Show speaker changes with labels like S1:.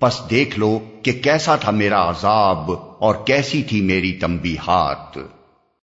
S1: پس دیکھ لو کہ کیسا تھا میرا عذاب اور کیسی تھی میری تمبی ہاتھ